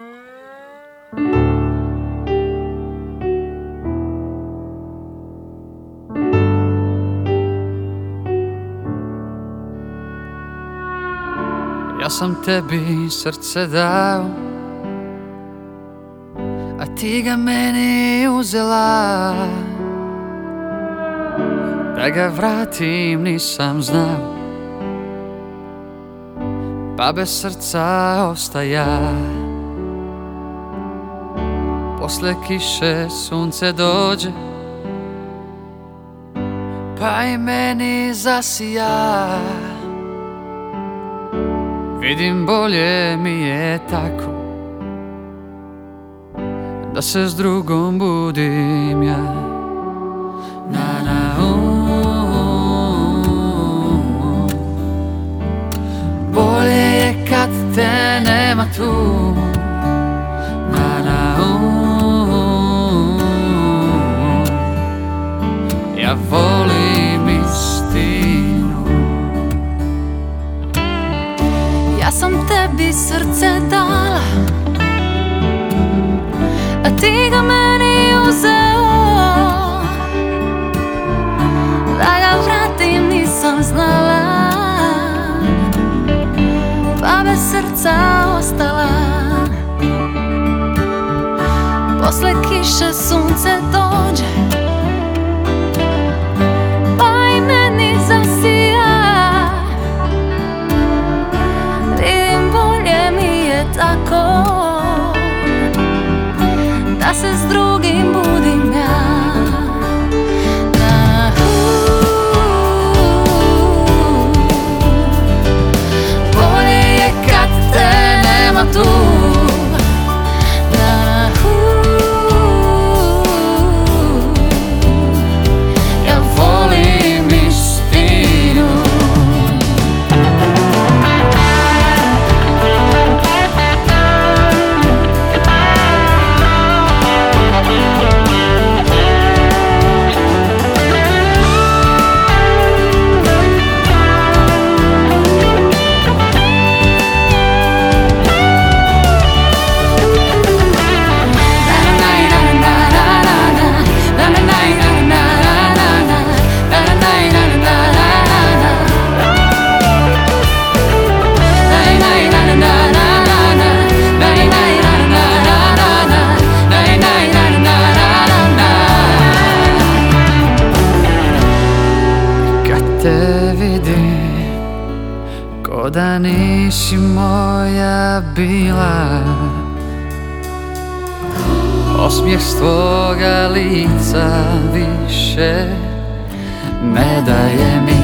Ja sam tebi srce dao A ti ga meni uzela. Da ga vratim nisam znao Pa bez srca ostaja Posle kiše sunce dođe Pa i meni zasija. Vidim bolje mi je tako Da se s drugom budim ja. Na na u, Bolje je kad te nema tu Ja volim istinu. Ja sam tebi srce dala A ti ga meni uzeo. Da ga vratim nisam znala Pa bez srca ostala. Posle kiše sunce Da se te vidim Ko da nisi moja bila. Osmijeh s tvoga lica više Ne daje mi